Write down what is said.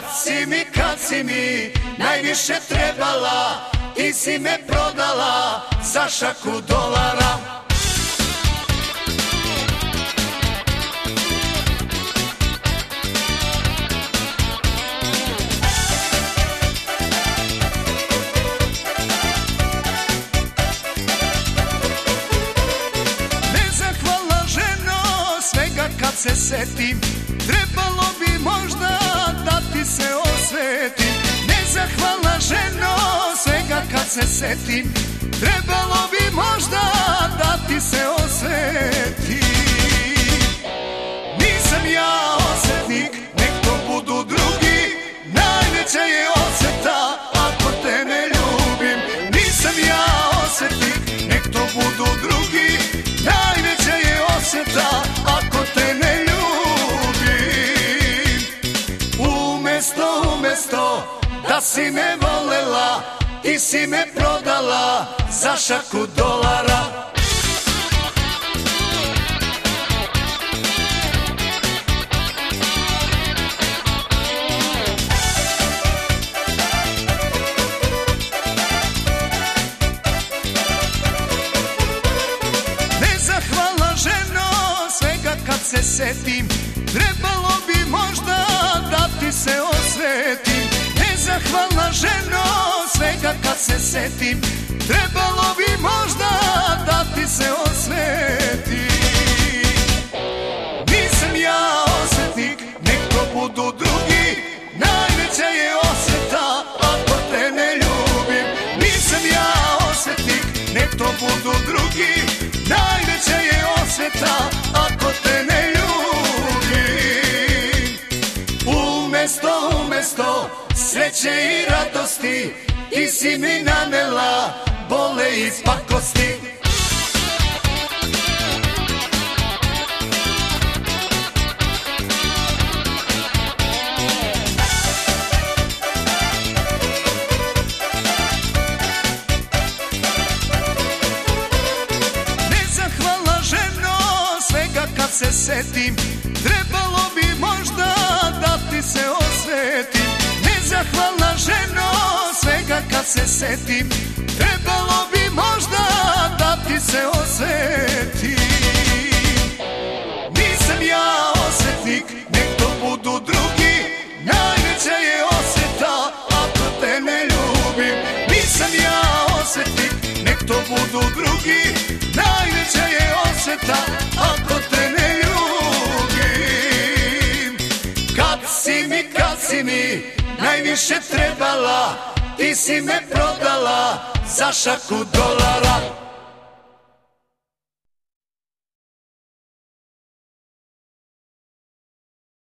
Kad si mi, kad si mi najviše trebala Ti si me prodala za šaku dolara. Nezahvalna ženo, svega kad se setim Trebalo bi možda setim Trebalo bi možda da ti se osvetim Nisam ja osvetnik, nek to budu drugi Najveća je osveta ako te ne ljubim. Nisam ja osvetnik, nek to budu drugi Najveća je osveta ako te ne ljubim. Umesto, umesto da si me volela Ti si me prodala za šaku dolara. Se setim. Trebalo bi možda da ti se osvetim. Nezahvalna ženo, svega kad se setim Trebalo bi možda da ti se osvetim. Nisam ja osvetnik, nek to budu drugi Najveća je osveta ako te ne ljubim. Nisam ja osvetnik, nek to budu drugi Najveća je osveta ako te ne ljubim. Umesto, umesto sreće i radosti Ti si mi nanela bole i pakosti svega kad se setim. Trebalo bi možda da ti se osvetim se setim Trebalo bi možda da ti se osvetim Nisam ja osvetnik, nek to budu drugi Najveća je osveta ako te ne ljubim. Nisam ja osvetnik, nek to budu drugi Najveća je osveta ako te ne ljubim. Kad si mi, kad si mi najviše trebala Ti si me prodala za šaku dolara